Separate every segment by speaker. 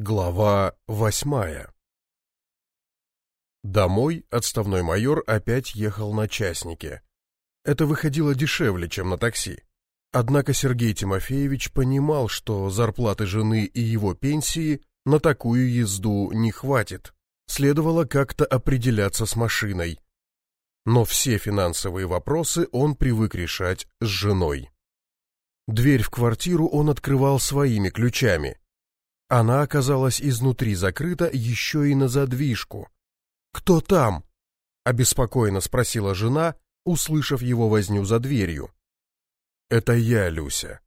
Speaker 1: Глава восьмая Домой отставной майор опять ехал на частнике. Это выходило дешевле, чем на такси. Однако Сергей Тимофеевич понимал, что зарплаты жены и его пенсии на такую езду не хватит. Следовало как-то определяться с машиной. Но все финансовые вопросы он привык решать с женой. Дверь в квартиру он открывал своими ключами. Она оказалась изнутри закрыта еще и на задвижку. «Кто там?» — обеспокоенно спросила жена, услышав его возню за дверью. «Это я, Люся».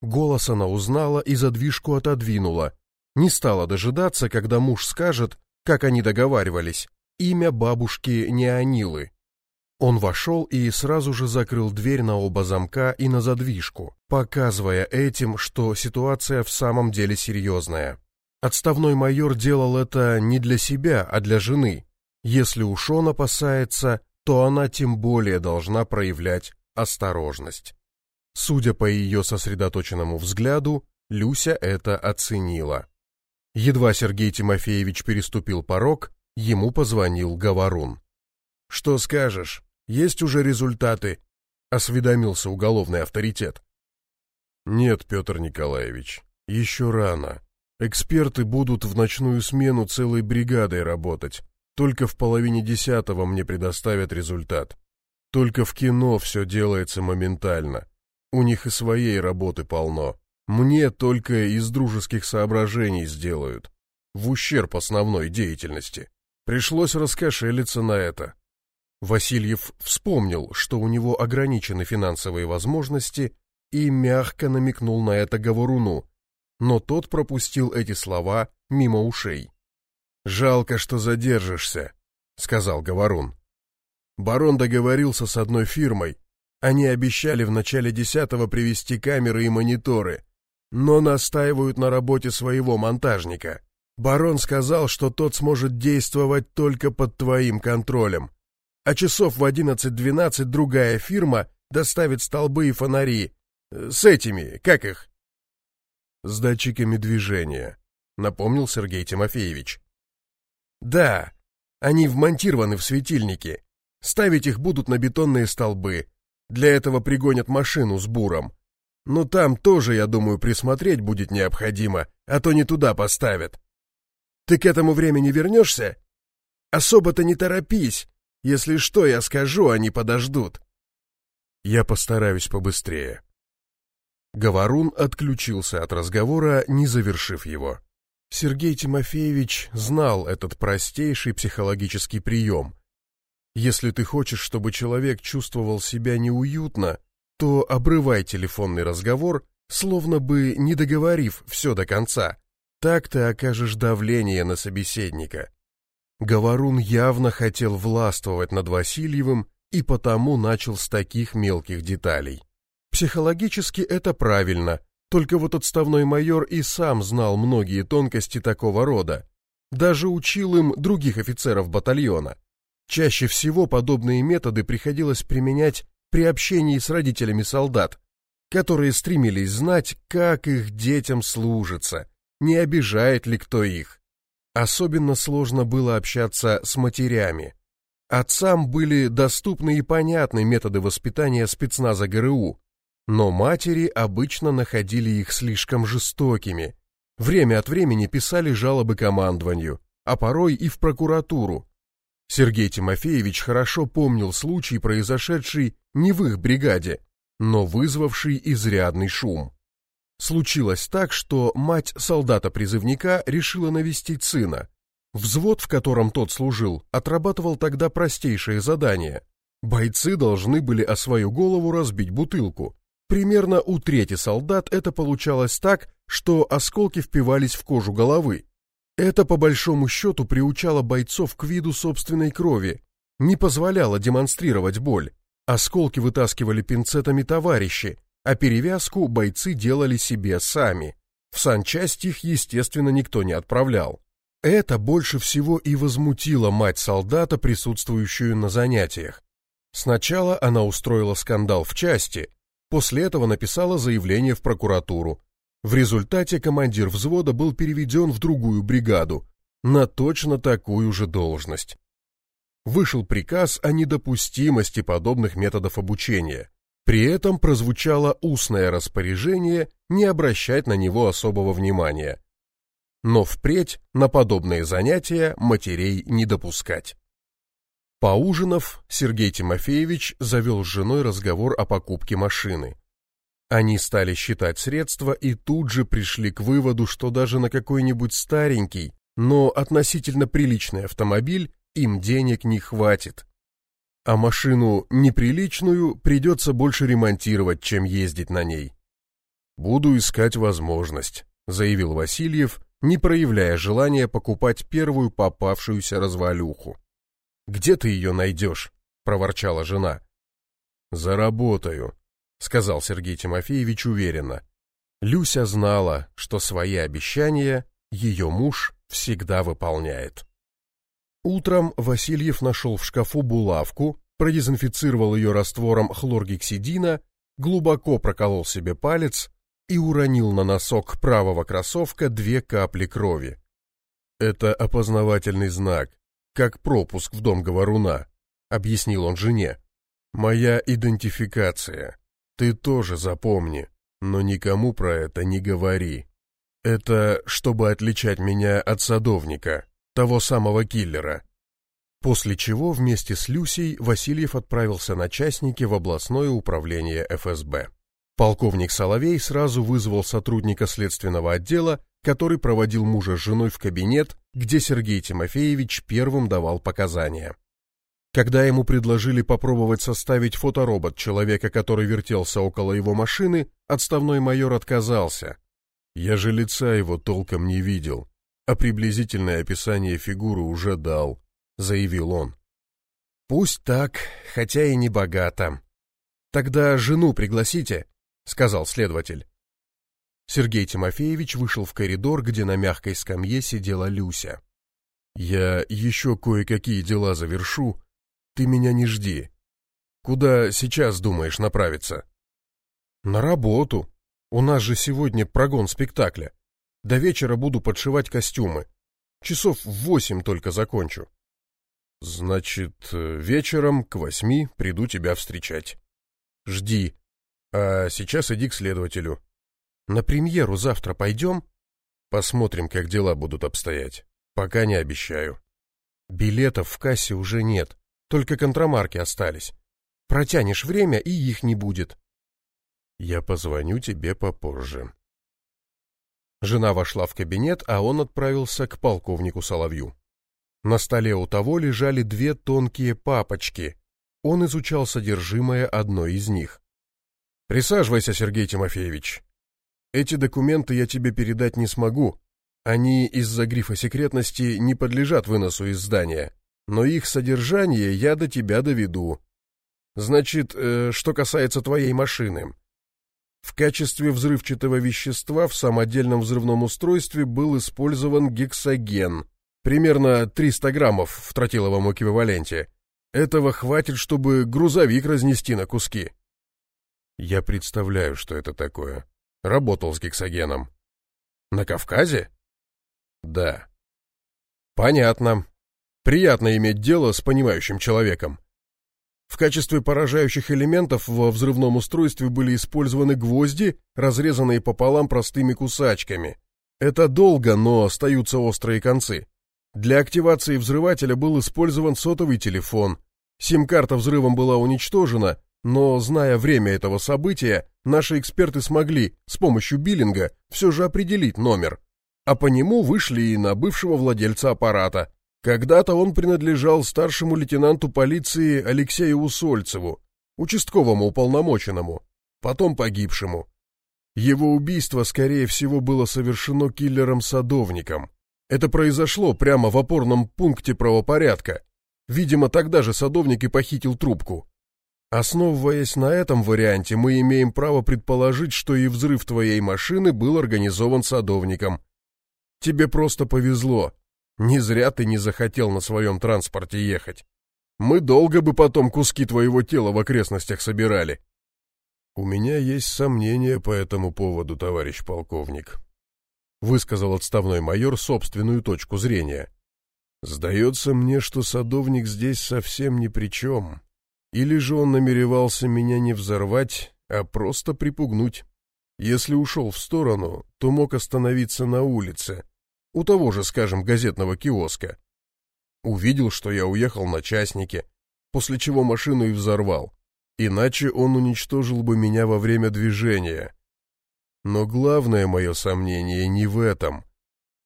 Speaker 1: Голос она узнала и задвижку отодвинула. Не стала дожидаться, когда муж скажет, как они договаривались, имя бабушки Неонилы. Он вошел и сразу же закрыл дверь на оба замка и на задвижку, показывая этим, что ситуация в самом деле серьезная. Отставной майор делал это не для себя, а для жены. Если уж он опасается, то она тем более должна проявлять осторожность. Судя по ее сосредоточенному взгляду, Люся это оценила. Едва Сергей Тимофеевич переступил порог, ему позвонил Говорун. «Что скажешь? Есть уже результаты?» — осведомился уголовный авторитет. «Нет, Петр Николаевич, еще рано. Эксперты будут в ночную смену целой бригадой работать. Только в половине десятого мне предоставят результат. Только в кино все делается моментально. У них и своей работы полно. Мне только из дружеских соображений сделают. В ущерб основной деятельности. Пришлось раскошелиться на это. Васильев вспомнил, что у него ограничены финансовые возможности, и мягко намекнул на это Говоруну, но тот пропустил эти слова мимо ушей. «Жалко, что задержишься», — сказал Говорун. Барон договорился с одной фирмой. Они обещали в начале десятого привезти камеры и мониторы, но настаивают на работе своего монтажника. Барон сказал, что тот сможет действовать только под твоим контролем а часов в 11-12 другая фирма доставит столбы и фонари. С этими, как их? С датчиками движения, напомнил Сергей Тимофеевич. Да, они вмонтированы в светильники. Ставить их будут на бетонные столбы. Для этого пригонят машину с буром. Но там тоже, я думаю, присмотреть будет необходимо, а то не туда поставят. Ты к этому времени вернешься? Особо-то не торопись, если что, я скажу, они подождут. Я постараюсь побыстрее. Говорун отключился от разговора, не завершив его. Сергей Тимофеевич знал этот простейший психологический прием. Если ты хочешь, чтобы человек чувствовал себя неуютно, то обрывай телефонный разговор, словно бы не договорив все до конца. Так ты окажешь давление на собеседника. Говорун явно хотел властвовать над Васильевым и потому начал с таких мелких деталей. Психологически это правильно, только вот отставной майор и сам знал многие тонкости такого рода. Даже учил им других офицеров батальона. Чаще всего подобные методы приходилось применять при общении с родителями солдат, которые стремились знать, как их детям служится, не обижает ли кто их. Особенно сложно было общаться с матерями. Отцам были доступны и понятны методы воспитания спецназа ГРУ, но матери обычно находили их слишком жестокими. Время от времени писали жалобы командованию, а порой и в прокуратуру. Сергей Тимофеевич хорошо помнил случай, произошедший не в их бригаде, но вызвавший изрядный шум. Случилось так, что мать солдата-призывника решила навестить сына. Взвод, в котором тот служил, отрабатывал тогда простейшее задание. Бойцы должны были о свою голову разбить бутылку. Примерно у трети солдат это получалось так, что осколки впивались в кожу головы. Это по большому счету приучало бойцов к виду собственной крови, не позволяло демонстрировать боль. Осколки вытаскивали пинцетами товарищи, а перевязку бойцы делали себе сами. В санчасть их, естественно, никто не отправлял. Это больше всего и возмутило мать солдата, присутствующую на занятиях. Сначала она устроила скандал в части, после этого написала заявление в прокуратуру. В результате командир взвода был переведен в другую бригаду, на точно такую же должность. Вышел приказ о недопустимости подобных методов обучения. При этом прозвучало устное распоряжение не обращать на него особого внимания. Но впредь на подобные занятия матерей не допускать. Поужинав, Сергей Тимофеевич завел с женой разговор о покупке машины. Они стали считать средства и тут же пришли к выводу, что даже на какой-нибудь старенький, но относительно приличный автомобиль им денег не хватит. А машину неприличную придется больше ремонтировать, чем ездить на ней. «Буду искать возможность», — заявил Васильев, не проявляя желания покупать первую попавшуюся развалюху. Где ты ее найдешь? проворчала жена. Заработаю, сказал Сергей Тимофеевич уверенно. Люся знала, что свои обещания ее муж всегда выполняет. Утром Васильев нашел в шкафу булавку, продезинфицировал ее раствором хлоргексидина, глубоко проколол себе палец и уронил на носок правого кроссовка две капли крови. Это опознавательный знак, как пропуск в дом говоруна, объяснил он жене. Моя идентификация. Ты тоже запомни, но никому про это не говори. Это чтобы отличать меня от садовника, того самого киллера. После чего вместе с Люсей Васильев отправился на частники в областное управление ФСБ. Полковник Соловей сразу вызвал сотрудника следственного отдела который проводил мужа с женой в кабинет, где Сергей Тимофеевич первым давал показания. Когда ему предложили попробовать составить фоторобот человека, который вертелся около его машины, отставной майор отказался. «Я же лица его толком не видел, а приблизительное описание фигуры уже дал», — заявил он. «Пусть так, хотя и не богато. Тогда жену пригласите», — сказал следователь. Сергей Тимофеевич вышел в коридор, где на мягкой скамье сидела Люся. «Я еще кое-какие дела завершу. Ты меня не жди. Куда сейчас думаешь направиться?» «На работу. У нас же сегодня прогон спектакля. До вечера буду подшивать костюмы. Часов в восемь только закончу». «Значит, вечером к восьми приду тебя встречать. Жди. А сейчас иди к следователю. На премьеру завтра пойдем? Посмотрим, как дела будут обстоять. Пока не обещаю. Билетов в кассе уже нет, только контрамарки остались. Протянешь время, и их не будет. Я позвоню тебе попозже. Жена вошла в кабинет, а он отправился к полковнику Соловью. На столе у того лежали две тонкие папочки. Он изучал содержимое одной из них. «Присаживайся, Сергей Тимофеевич. Эти документы я тебе передать не смогу. Они из-за грифа секретности не подлежат выносу из здания, но их содержание я до тебя доведу. Значит, э, что касается твоей машины. В качестве взрывчатого вещества в самодельном взрывном устройстве был использован гексоген, примерно 300 граммов в тротиловом эквиваленте. Этого хватит, чтобы грузовик разнести на куски. Я представляю, что это такое. Работал с гексогеном. На Кавказе? Да. Понятно. Приятно иметь дело с понимающим человеком. В качестве поражающих элементов во взрывном устройстве были использованы гвозди, разрезанные пополам простыми кусачками. Это долго, но остаются острые концы. Для активации взрывателя был использован сотовый телефон. Сим-карта взрывом была уничтожена, но, зная время этого события, наши эксперты смогли с помощью биллинга все же определить номер. А по нему вышли и на бывшего владельца аппарата. Когда-то он принадлежал старшему лейтенанту полиции Алексею Усольцеву, участковому уполномоченному, потом погибшему. Его убийство, скорее всего, было совершено киллером-садовником. Это произошло прямо в опорном пункте правопорядка. Видимо, тогда же садовник и похитил трубку. Основываясь на этом варианте, мы имеем право предположить, что и взрыв твоей машины был организован садовником. Тебе просто повезло. Не зря ты не захотел на своем транспорте ехать. Мы долго бы потом куски твоего тела в окрестностях собирали. У меня есть сомнения по этому поводу, товарищ полковник, высказал отставной майор собственную точку зрения. Сдается мне, что садовник здесь совсем ни при чем. Или же он намеревался меня не взорвать, а просто припугнуть. Если ушел в сторону, то мог остановиться на улице, у того же, скажем, газетного киоска. Увидел, что я уехал на частнике, после чего машину и взорвал. Иначе он уничтожил бы меня во время движения. Но главное мое сомнение не в этом.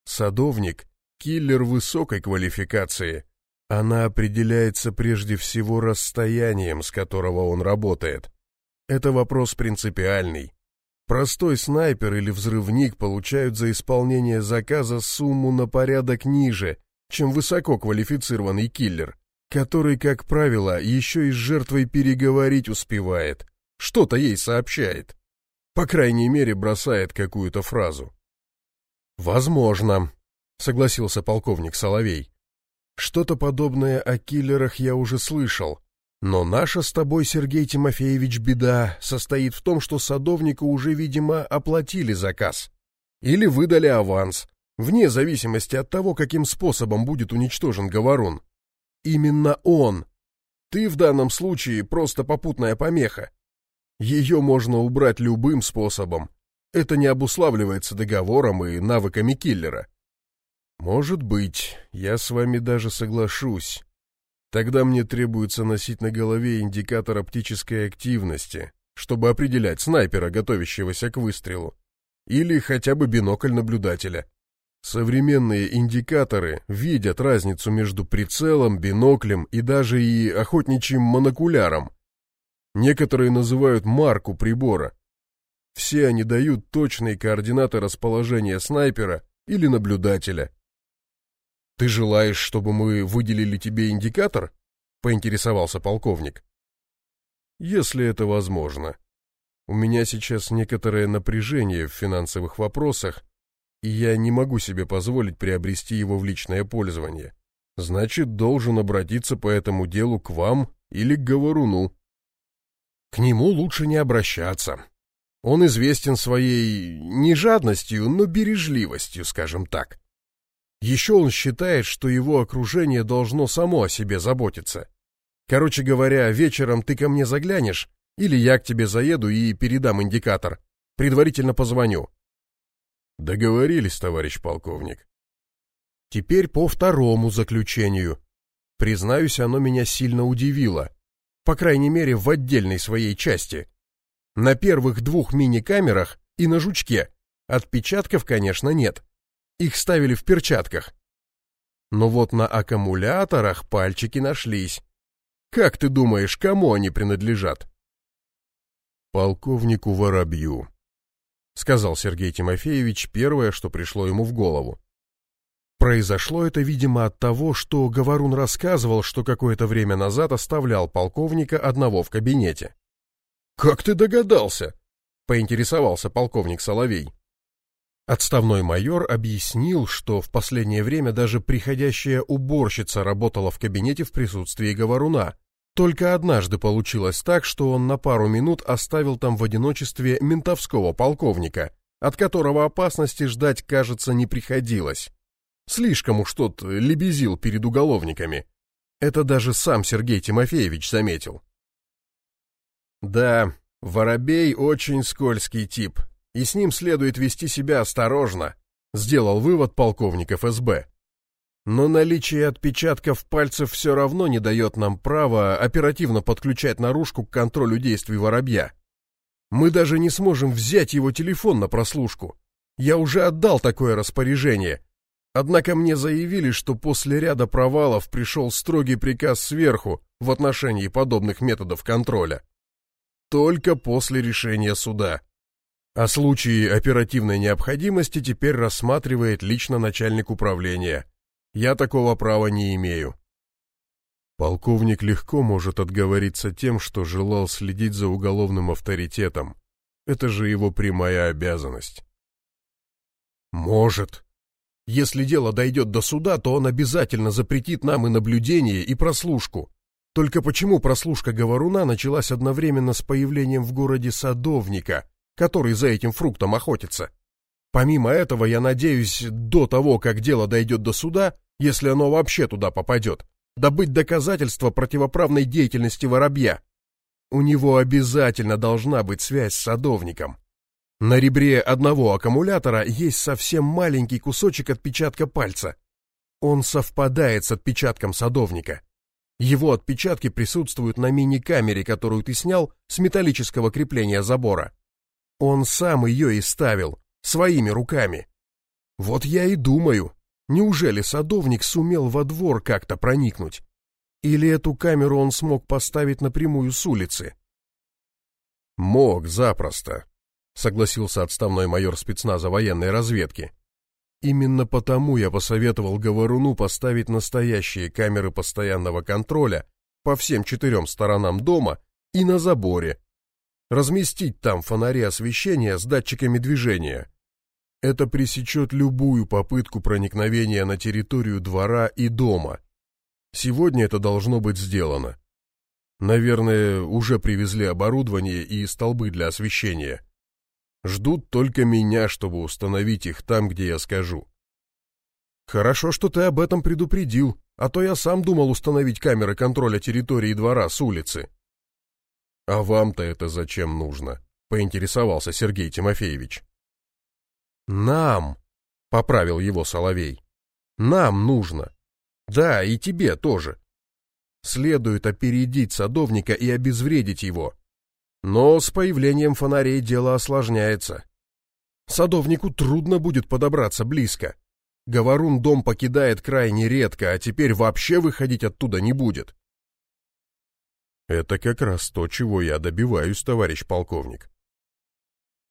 Speaker 1: Садовник — киллер высокой квалификации. Она определяется прежде всего расстоянием, с которого он работает. Это вопрос принципиальный. Простой снайпер или взрывник получают за исполнение заказа сумму на порядок ниже, чем высококвалифицированный киллер, который, как правило, еще и с жертвой переговорить успевает, что-то ей сообщает. По крайней мере, бросает какую-то фразу. «Возможно», — согласился полковник Соловей. «Что-то подобное о киллерах я уже слышал, но наша с тобой, Сергей Тимофеевич, беда состоит в том, что садовнику уже, видимо, оплатили заказ. Или выдали аванс, вне зависимости от того, каким способом будет уничтожен говорун. Именно он. Ты в данном случае просто попутная помеха. Ее можно убрать любым способом. Это не обуславливается договором и навыками киллера. Может быть, я с вами даже соглашусь. Тогда мне требуется носить на голове индикатор оптической активности, чтобы определять снайпера, готовящегося к выстрелу, или хотя бы бинокль наблюдателя. Современные индикаторы видят разницу между прицелом, биноклем и даже и охотничьим монокуляром. Некоторые называют марку прибора. Все они дают точные координаты расположения снайпера или наблюдателя. «Ты желаешь, чтобы мы выделили тебе индикатор?» — поинтересовался полковник. «Если это возможно. У меня сейчас некоторое напряжение в финансовых вопросах, и я не могу себе позволить приобрести его в личное пользование. Значит, должен обратиться по этому делу к вам или к говоруну». «К нему лучше не обращаться. Он известен своей не жадностью, но бережливостью, скажем так. Еще он считает, что его окружение должно само о себе заботиться. Короче говоря, вечером ты ко мне заглянешь, или я к тебе заеду и передам индикатор. Предварительно позвоню. Договорились, товарищ полковник. Теперь по второму заключению. Признаюсь, оно меня сильно удивило. По крайней мере, в отдельной своей части. На первых двух мини-камерах и на жучке отпечатков, конечно, нет. Их ставили в перчатках. Но вот на аккумуляторах пальчики нашлись. Как ты думаешь, кому они принадлежат? Полковнику Воробью, сказал Сергей Тимофеевич первое, что пришло ему в голову. Произошло это, видимо, от того, что Говорун рассказывал, что какое-то время назад оставлял полковника одного в кабинете. «Как ты догадался?» — поинтересовался полковник Соловей. Отставной майор объяснил, что в последнее время даже приходящая уборщица работала в кабинете в присутствии говоруна. Только однажды получилось так, что он на пару минут оставил там в одиночестве ментовского полковника, от которого опасности ждать, кажется, не приходилось. Слишком уж тот лебезил перед уголовниками. Это даже сам Сергей Тимофеевич заметил. Да, Воробей очень скользкий тип, и с ним следует вести себя осторожно, сделал вывод полковник ФСБ. Но наличие отпечатков пальцев все равно не дает нам права оперативно подключать наружку к контролю действий воробья. Мы даже не сможем взять его телефон на прослушку. Я уже отдал такое распоряжение. Однако мне заявили, что после ряда провалов пришел строгий приказ сверху в отношении подобных методов контроля. Только после решения суда. О случае оперативной необходимости теперь рассматривает лично начальник управления. Я такого права не имею. Полковник легко может отговориться тем, что желал следить за уголовным авторитетом. Это же его прямая обязанность. Может. Если дело дойдет до суда, то он обязательно запретит нам и наблюдение, и прослушку. Только почему прослушка говоруна началась одновременно с появлением в городе садовника, который за этим фруктом охотится? Помимо этого, я надеюсь, до того, как дело дойдет до суда, если оно вообще туда попадет, добыть доказательства противоправной деятельности воробья. У него обязательно должна быть связь с садовником. На ребре одного аккумулятора есть совсем маленький кусочек отпечатка пальца. Он совпадает с отпечатком садовника. Его отпечатки присутствуют на мини-камере, которую ты снял с металлического крепления забора. Он сам ее и ставил, своими руками. Вот я и думаю, неужели садовник сумел во двор как-то проникнуть? Или эту камеру он смог поставить напрямую с улицы? Мог, запросто, согласился отставной майор спецназа военной разведки. Именно потому я посоветовал Говоруну поставить настоящие камеры постоянного контроля по всем четырем сторонам дома и на заборе. Разместить там фонари освещения с датчиками движения. Это пресечет любую попытку проникновения на территорию двора и дома. Сегодня это должно быть сделано. Наверное, уже привезли оборудование и столбы для освещения. Ждут только меня, чтобы установить их там, где я скажу. Хорошо, что ты об этом предупредил, а то я сам думал установить камеры контроля территории двора с улицы. А вам-то это зачем нужно? Поинтересовался Сергей Тимофеевич. Нам, поправил его Соловей. Нам нужно. Да, и тебе тоже. Следует опередить садовника и обезвредить его. Но с появлением фонарей дело осложняется. Садовнику трудно будет подобраться близко. Говорун дом покидает крайне редко, а теперь вообще выходить оттуда не будет. Это как раз то, чего я добиваюсь, товарищ полковник.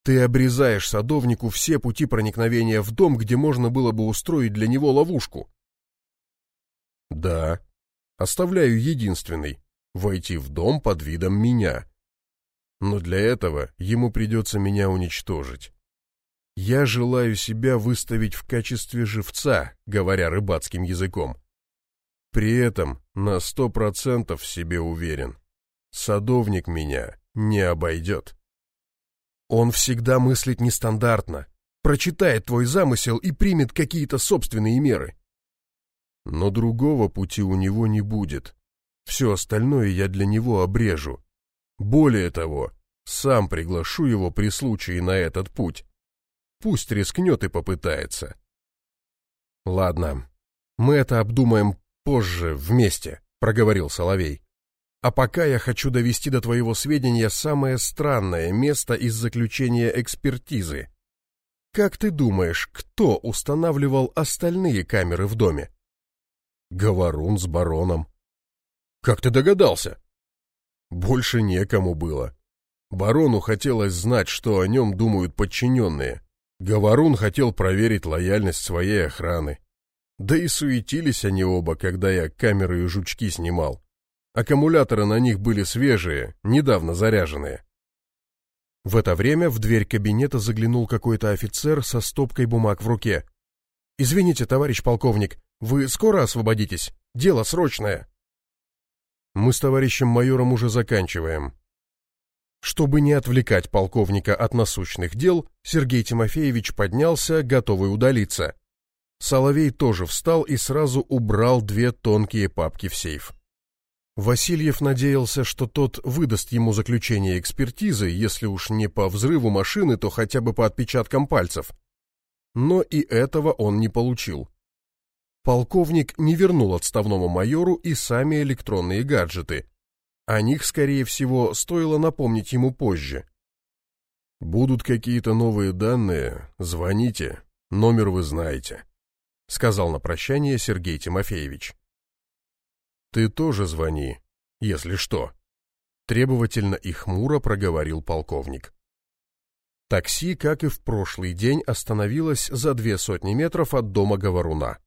Speaker 1: Ты обрезаешь садовнику все пути проникновения в дом, где можно было бы устроить для него ловушку. Да, оставляю единственный — войти в дом под видом меня. Но для этого ему придется меня уничтожить. Я желаю себя выставить в качестве живца, говоря рыбацким языком. При этом на сто процентов в себе уверен. Садовник меня не обойдет. Он всегда мыслит нестандартно, прочитает твой замысел и примет какие-то собственные меры. Но другого пути у него не будет. Все остальное я для него обрежу. Более того, сам приглашу его при случае на этот путь. Пусть рискнет и попытается. Ладно, мы это обдумаем позже вместе, проговорил Соловей. А пока я хочу довести до твоего сведения самое странное место из заключения экспертизы. Как ты думаешь, кто устанавливал остальные камеры в доме? Говорун с бароном. Как ты догадался? Больше некому было. Барону хотелось знать, что о нем думают подчиненные. Говорун хотел проверить лояльность своей охраны. Да и суетились они оба, когда я камеры и жучки снимал. Аккумуляторы на них были свежие, недавно заряженные. В это время в дверь кабинета заглянул какой-то офицер со стопкой бумаг в руке. «Извините, товарищ полковник, вы скоро освободитесь? Дело срочное». «Мы с товарищем майором уже заканчиваем». Чтобы не отвлекать полковника от насущных дел, Сергей Тимофеевич поднялся, готовый удалиться. Соловей тоже встал и сразу убрал две тонкие папки в сейф. Васильев надеялся, что тот выдаст ему заключение экспертизы, если уж не по взрыву машины, то хотя бы по отпечаткам пальцев. Но и этого он не получил. Полковник не вернул отставному майору и сами электронные гаджеты. О них, скорее всего, стоило напомнить ему позже. «Будут какие-то новые данные, звоните, номер вы знаете», — сказал на прощание Сергей Тимофеевич. Ты тоже звони, если что. Требовательно и хмуро проговорил полковник. Такси, как и в прошлый день, остановилось за две сотни метров от дома Говоруна.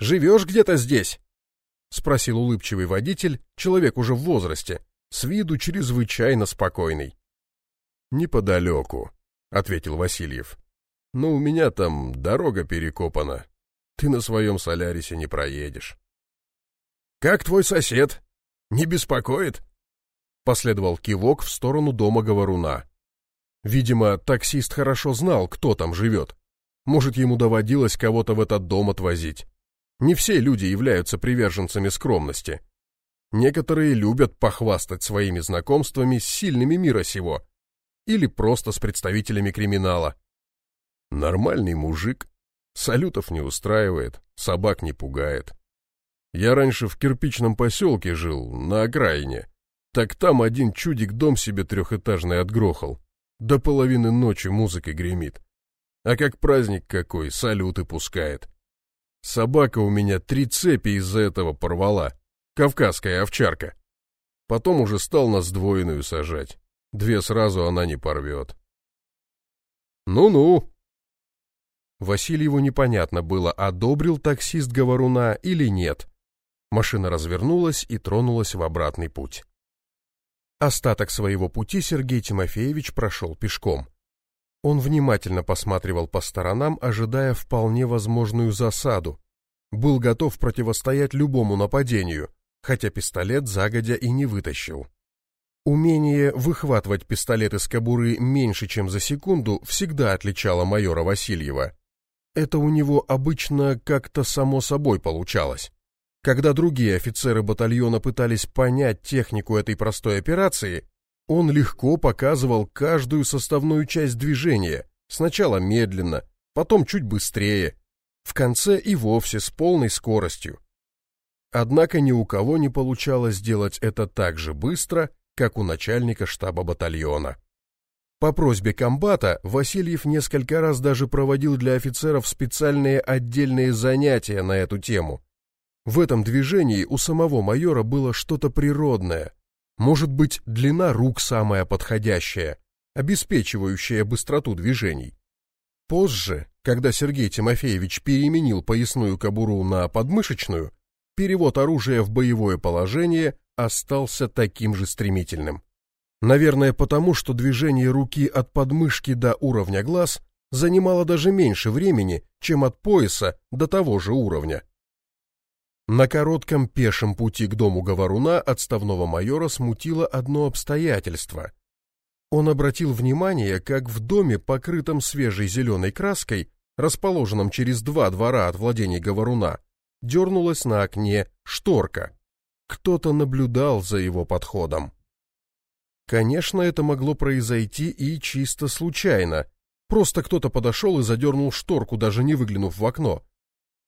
Speaker 1: «Живешь где-то здесь?» — спросил улыбчивый водитель, человек уже в возрасте, с виду чрезвычайно спокойный. «Неподалеку», — ответил Васильев. «Но у меня там дорога перекопана. Ты на своем солярисе не проедешь». «Как твой сосед?» Не беспокоит?» Последовал кивок в сторону дома говоруна. Видимо, таксист хорошо знал, кто там живет. Может, ему доводилось кого-то в этот дом отвозить. Не все люди являются приверженцами скромности. Некоторые любят похвастать своими знакомствами с сильными мира сего или просто с представителями криминала. Нормальный мужик, салютов не устраивает, собак не пугает. Я раньше в кирпичном поселке жил, на окраине. Так там один чудик дом себе трехэтажный отгрохал. До половины ночи музыкой гремит. А как праздник какой, салюты пускает. Собака у меня три цепи из-за этого порвала. Кавказская овчарка. Потом уже стал на сдвоенную сажать. Две сразу она не порвет. Ну-ну. Васильеву непонятно было, одобрил таксист говоруна или нет. Машина развернулась и тронулась в обратный путь. Остаток своего пути Сергей Тимофеевич прошел пешком. Он внимательно посматривал по сторонам, ожидая вполне возможную засаду. Был готов противостоять любому нападению, хотя пистолет загодя и не вытащил. Умение выхватывать пистолет из кобуры меньше, чем за секунду, всегда отличало майора Васильева. Это у него обычно как-то само собой получалось. Когда другие офицеры батальона пытались понять технику этой простой операции, он легко показывал каждую составную часть движения, сначала медленно, потом чуть быстрее, в конце и вовсе с полной скоростью. Однако ни у кого не получалось сделать это так же быстро, как у начальника штаба батальона. По просьбе комбата Васильев несколько раз даже проводил для офицеров специальные отдельные занятия на эту тему. В этом движении у самого майора было что-то природное, может быть, длина рук самая подходящая, обеспечивающая быстроту движений. Позже, когда Сергей Тимофеевич переменил поясную кобуру на подмышечную, перевод оружия в боевое положение остался таким же стремительным. Наверное, потому что движение руки от подмышки до уровня глаз занимало даже меньше времени, чем от пояса до того же уровня. На коротком пешем пути к дому говоруна отставного майора смутило одно обстоятельство. Он обратил внимание, как в доме, покрытом свежей зеленой краской, расположенном через два двора от владений говоруна, дернулась на окне шторка. Кто-то наблюдал за его подходом. Конечно, это могло произойти и чисто случайно. Просто кто-то подошел и задернул шторку, даже не выглянув в окно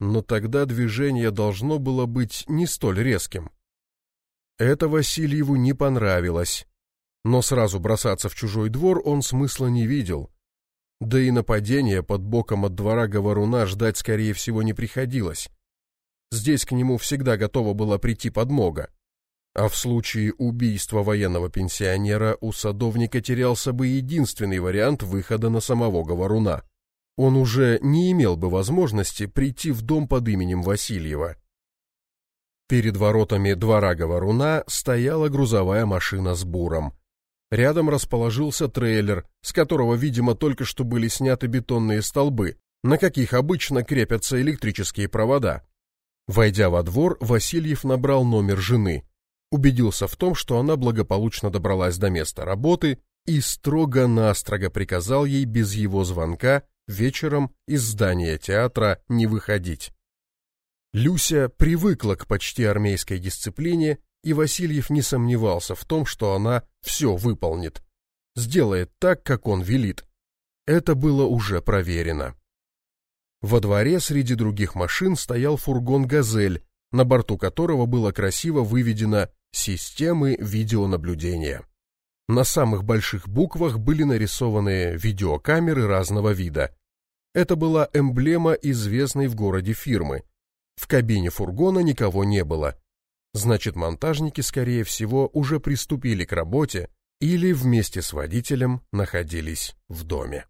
Speaker 1: но тогда движение должно было быть не столь резким. Это Васильеву не понравилось, но сразу бросаться в чужой двор он смысла не видел. Да и нападения под боком от двора говоруна ждать, скорее всего, не приходилось. Здесь к нему всегда готова была прийти подмога. А в случае убийства военного пенсионера у садовника терялся бы единственный вариант выхода на самого говоруна он уже не имел бы возможности прийти в дом под именем Васильева. Перед воротами двора Говоруна стояла грузовая машина с буром. Рядом расположился трейлер, с которого, видимо, только что были сняты бетонные столбы, на каких обычно крепятся электрические провода. Войдя во двор, Васильев набрал номер жены, убедился в том, что она благополучно добралась до места работы и строго-настрого приказал ей без его звонка вечером из здания театра не выходить. Люся привыкла к почти армейской дисциплине, и Васильев не сомневался в том, что она все выполнит, сделает так, как он велит. Это было уже проверено. Во дворе среди других машин стоял фургон «Газель», на борту которого было красиво выведено «Системы видеонаблюдения». На самых больших буквах были нарисованы видеокамеры разного вида, это была эмблема известной в городе фирмы. В кабине фургона никого не было. Значит, монтажники, скорее всего, уже приступили к работе или вместе с водителем находились в доме.